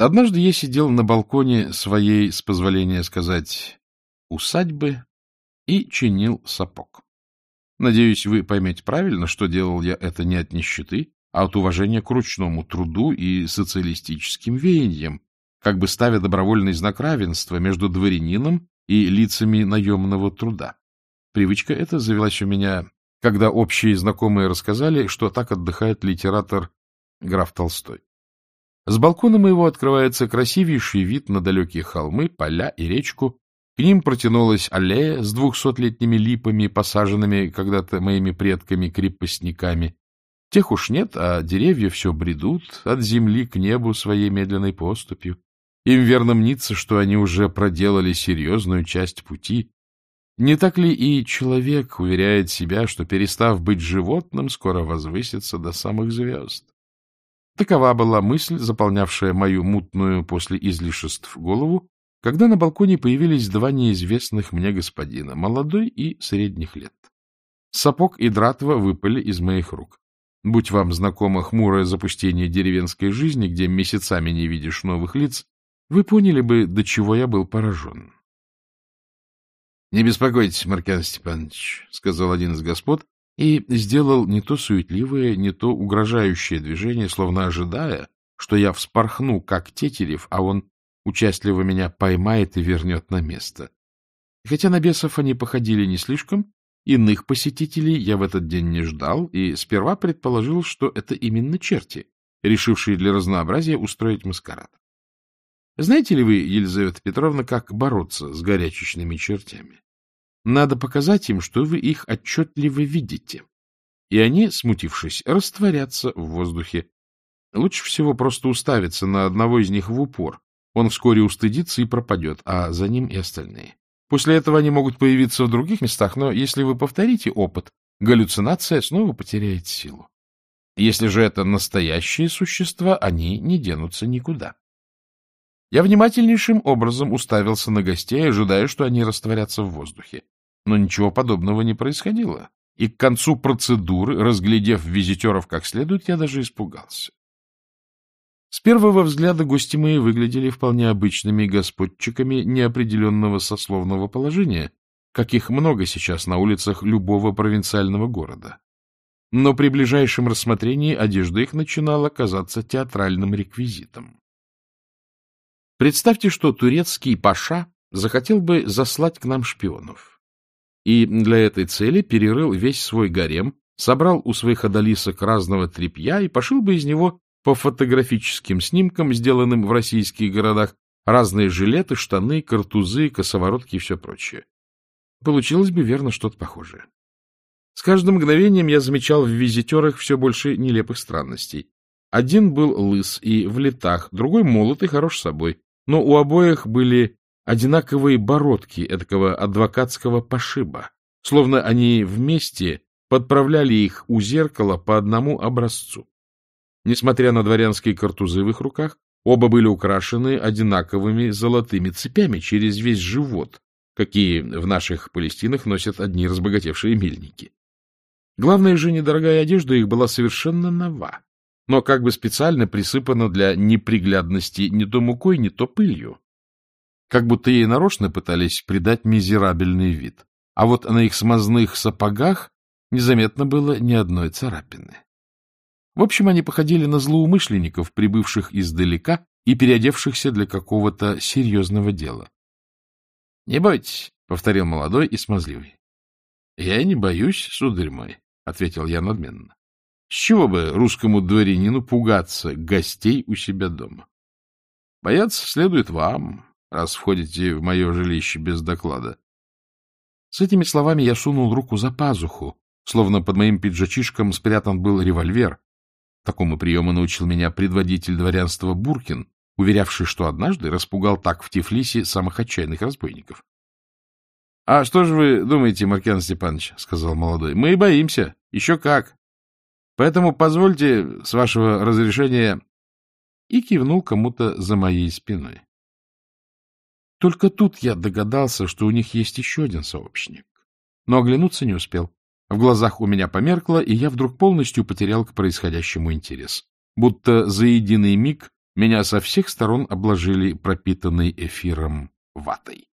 Однажды я сидел на балконе своей, с позволения сказать, усадьбы и чинил сапог. Надеюсь, вы поймете правильно, что делал я это не от нищеты, а от уважения к ручному труду и социалистическим веяниям, как бы ставя добровольный знак равенства между дворянином и лицами наемного труда. Привычка эта завелась у меня, когда общие знакомые рассказали, что так отдыхает литератор граф Толстой. С балкона моего открывается красивейший вид на далекие холмы, поля и речку. К ним протянулась аллея с двухсотлетними липами, посаженными когда-то моими предками-крепостниками. Тех уж нет, а деревья все бредут от земли к небу своей медленной поступью. Им верно мнится, что они уже проделали серьезную часть пути. Не так ли и человек уверяет себя, что, перестав быть животным, скоро возвысится до самых звезд? Такова была мысль, заполнявшая мою мутную после излишеств голову, когда на балконе появились два неизвестных мне господина, молодой и средних лет. Сапог и дратва выпали из моих рук. Будь вам знакомо хмурое запустение деревенской жизни, где месяцами не видишь новых лиц, вы поняли бы, до чего я был поражен. — Не беспокойтесь, Маркян Степанович, — сказал один из господ, и сделал не то суетливое, не то угрожающее движение, словно ожидая, что я вспорхну, как Тетерев, а он участливо меня поймает и вернет на место. И хотя на бесов они походили не слишком, иных посетителей я в этот день не ждал и сперва предположил, что это именно черти, решившие для разнообразия устроить маскарад. Знаете ли вы, Елизавета Петровна, как бороться с горячечными чертями? Надо показать им, что вы их отчетливо видите. И они, смутившись, растворятся в воздухе. Лучше всего просто уставиться на одного из них в упор. Он вскоре устыдится и пропадет, а за ним и остальные. После этого они могут появиться в других местах, но если вы повторите опыт, галлюцинация снова потеряет силу. Если же это настоящие существа, они не денутся никуда. Я внимательнейшим образом уставился на гостей, ожидая, что они растворятся в воздухе. Но ничего подобного не происходило, и к концу процедуры, разглядев визитеров как следует, я даже испугался. С первого взгляда гости мои выглядели вполне обычными господчиками неопределенного сословного положения, каких много сейчас на улицах любого провинциального города. Но при ближайшем рассмотрении одежда их начинала казаться театральным реквизитом. Представьте, что турецкий паша захотел бы заслать к нам шпионов. И для этой цели перерыл весь свой гарем, собрал у своих одолисок разного тряпья и пошил бы из него по фотографическим снимкам, сделанным в российских городах, разные жилеты, штаны, картузы, косоворотки и все прочее. Получилось бы верно что-то похожее. С каждым мгновением я замечал в визитерах все больше нелепых странностей. Один был лыс и в летах, другой молод и хорош собой но у обоих были одинаковые бородки этого адвокатского пошиба, словно они вместе подправляли их у зеркала по одному образцу. Несмотря на дворянские картузы в их руках, оба были украшены одинаковыми золотыми цепями через весь живот, какие в наших Палестинах носят одни разбогатевшие мельники. Главное же, недорогая одежда их была совершенно нова, но как бы специально присыпана для неприглядности не то мукой, не то пылью. Как будто ей нарочно пытались придать мизерабельный вид. А вот на их смазных сапогах незаметно было ни одной царапины. В общем, они походили на злоумышленников, прибывших издалека и переодевшихся для какого-то серьезного дела. — Не бойтесь, — повторил молодой и смазливый. — Я не боюсь, сударь мой, — ответил я надменно. С чего бы русскому дворянину пугаться гостей у себя дома? Бояться следует вам, раз входите в мое жилище без доклада. С этими словами я сунул руку за пазуху, словно под моим пиджачишком спрятан был револьвер. Такому приему научил меня предводитель дворянства Буркин, уверявший, что однажды распугал так в Тифлисе самых отчаянных разбойников. — А что же вы думаете, Маркиан Степанович, — сказал молодой, — мы и боимся. Еще как. Поэтому позвольте, с вашего разрешения, и кивнул кому-то за моей спиной. Только тут я догадался, что у них есть еще один сообщник. Но оглянуться не успел. В глазах у меня померкло, и я вдруг полностью потерял к происходящему интерес. Будто за единый миг меня со всех сторон обложили пропитанной эфиром ватой.